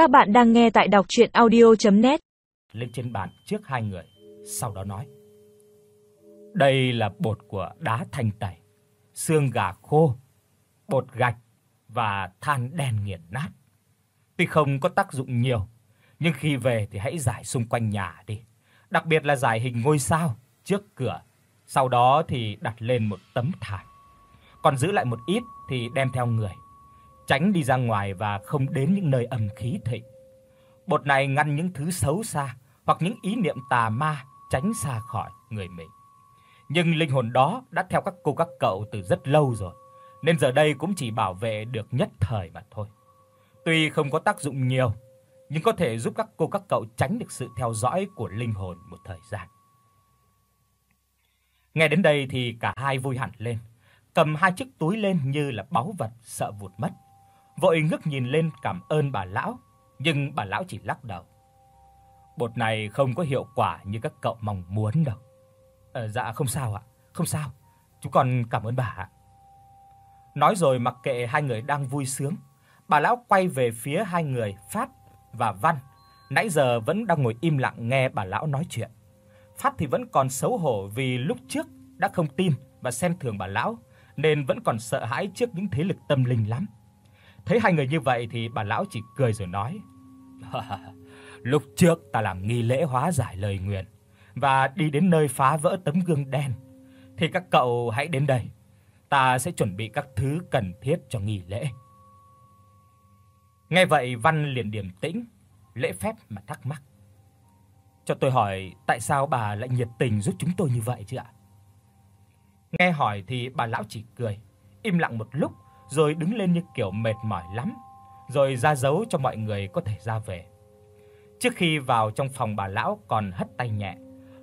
Các bạn đang nghe tại đọc audio net Lên trên bàn trước hai người, sau đó nói: "Đây là bột của đá thanh tẩy, xương gà khô, bột gạch và than đen nghiền nát. Tuy không có tác dụng nhiều, nhưng khi về thì hãy rải xung quanh nhà đi, đặc biệt là rải hình ngôi sao trước cửa, sau đó thì đặt lên một tấm thảm. Còn giữ lại một ít thì đem theo người, tránh đi ra ngoài và không đến những nơi âm khí thịnh. Bột này ngăn những thứ xấu xa hoặc những ý niệm tà ma tránh xa khỏi người mình. Nhưng linh hồn đó đã theo các cô các cậu từ rất lâu rồi, nên giờ đây cũng chỉ bảo vệ được nhất thời mà thôi. Tuy không có tác dụng nhiều, nhưng có thể giúp các cô các cậu tránh được sự theo dõi của linh hồn một thời gian. Nghe đến đây thì cả hai vui hẳn lên, cầm hai chiếc túi lên như là báu vật sợ vụt mất. Vội ngước nhìn lên cảm ơn bà lão, nhưng bà lão chỉ lắc đầu. Bột này không có hiệu quả như các cậu mong muốn đâu. Ờ dạ không sao ạ, không sao. Chúng con cảm ơn bà ạ. Nói rồi mặc kệ hai người đang vui sướng, bà lão quay về phía hai người Phát và Văn, nãy giờ vẫn đang ngồi im lặng nghe bà lão nói chuyện. Phát thì vẫn còn xấu hổ vì lúc trước đã không tin và xem thường bà lão, nên vẫn còn sợ hãi trước những thế lực tâm linh lắm. Thấy hai người như vậy thì bà lão chỉ cười rồi nói: "Lúc trước ta làm nghi lễ hóa giải lời nguyện và đi đến nơi phá vỡ tấm gương đen thì các cậu hãy đến đây. Ta sẽ chuẩn bị các thứ cần thiết cho nghi lễ." Nghe vậy Văn liền điềm tĩnh, lễ phép mà thắc mắc. Cho tôi hỏi tại sao bà lại nhiệt tình giúp chúng tôi như vậy chứ ạ? Nghe hỏi thì bà lão chỉ cười, im lặng một lúc rồi đứng lên như kiểu mệt mỏi lắm, rồi ra dấu cho mọi người có thể ra về. Trước khi vào trong phòng bà lão còn hất tay nhẹ.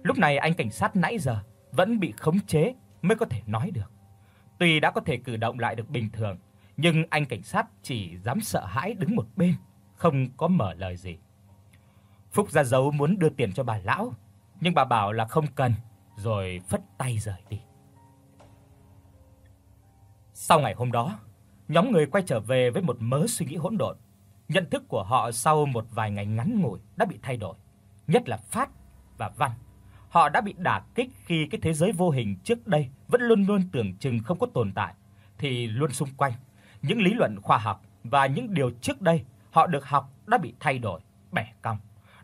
Lúc này anh cảnh sát nãy giờ vẫn bị khống chế mới có thể nói được. Tuy đã có thể cử động lại được bình thường, nhưng anh cảnh sát chỉ dám sợ hãi đứng một bên, không có mở lời gì. Phúc ra dấu muốn đưa tiền cho bà lão, nhưng bà bảo là không cần, rồi phất tay rời đi. Sau ngày hôm đó, nhóm người quay trở về với một mớ suy nghĩ hỗn độn. Nhận thức của họ sau một vài ngày ngắn ngủi đã bị thay đổi, nhất là Phát và Văn. Họ đã bị đả kích khi cái thế giới vô hình trước đây vẫn luôn luôn tưởng chừng không có tồn tại thì luôn xung quanh. Những lý luận khoa học và những điều trước đây họ được học đã bị thay đổi, bẻ cong.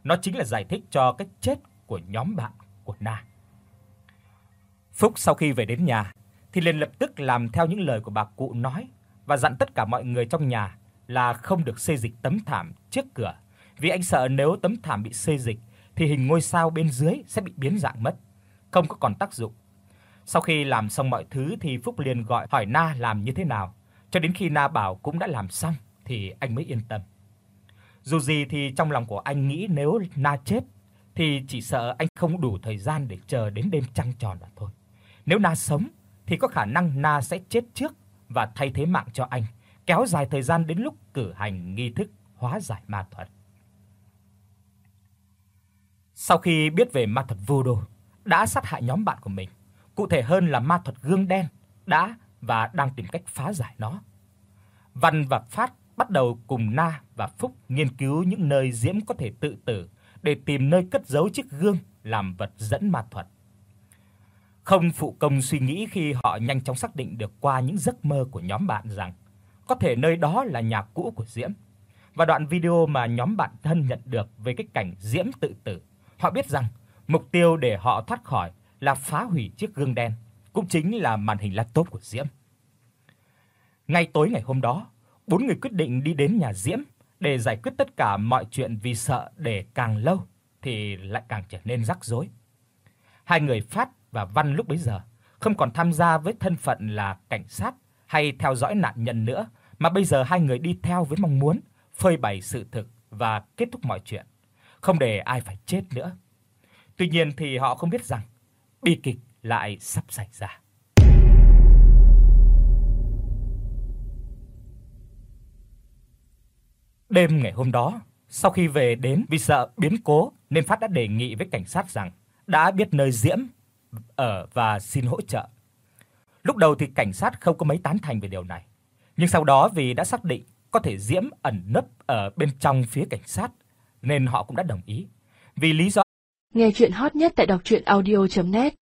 Nó chính là giải thích cho cái chết của nhóm bạn của Na. Phúc sau khi về đến nhà thì liền lập tức làm theo những lời của bà cụ nói và dặn tất cả mọi người trong nhà là không được xê dịch tấm thảm trước cửa, vì anh sợ nếu tấm thảm bị xê dịch thì hình ngôi sao bên dưới sẽ bị biến dạng mất, không có còn tác dụng. Sau khi làm xong mọi thứ thì Phúc liền gọi hỏi Na làm như thế nào, cho đến khi Na bảo cũng đã làm xong thì anh mới yên tâm. Dù gì thì trong lòng của anh nghĩ nếu Na chết thì chỉ sợ anh không đủ thời gian để chờ đến đêm trăng tròn mà thôi. Nếu Na sống thì có khả năng Na sẽ chết trước và thay thế mạng cho anh, kéo dài thời gian đến lúc cử hành nghi thức hóa giải ma thuật. Sau khi biết về ma thuật voodoo đã sát hại nhóm bạn của mình, cụ thể hơn là ma thuật gương đen đã và đang tìm cách phá giải nó. Văn và Phát bắt đầu cùng Na và Phúc nghiên cứu những nơi Diễm có thể tự tử để tìm nơi cất giấu chiếc gương làm vật dẫn ma thuật. Không phụ công suy nghĩ khi họ nhanh chóng xác định được qua những giấc mơ của nhóm bạn rằng có thể nơi đó là nhà cũ của Diễm. Và đoạn video mà nhóm bạn thân nhận được về cái cảnh Diễm tự tử, họ biết rằng mục tiêu để họ thoát khỏi là phá hủy chiếc gương đen, cũng chính là màn hình laptop của Diễm. Ngay tối ngày hôm đó, bốn người quyết định đi đến nhà Diễm để giải quyết tất cả mọi chuyện vì sợ để càng lâu thì lại càng trở nên rắc rối. Hai người Phát và Văn lúc bấy giờ không còn tham gia với thân phận là cảnh sát hay theo dõi nạn nhân nữa, mà bây giờ hai người đi theo với mong muốn phơi bày sự thực và kết thúc mọi chuyện, không để ai phải chết nữa. Tuy nhiên thì họ không biết rằng bi kịch lại sắp xảy ra. Đêm ngày hôm đó, sau khi về đến vì sợ biến cố nên Phát đã đề nghị với cảnh sát rằng đã biết nơi Diễm ở và xin hỗ trợ. Lúc đầu thì cảnh sát không có mấy tán thành về điều này, nhưng sau đó vì đã xác định có thể Diễm ẩn nấp ở bên trong phía cảnh sát, nên họ cũng đã đồng ý. Vì lý do Nghe truyện hot nhất tại doctruyenaudio.net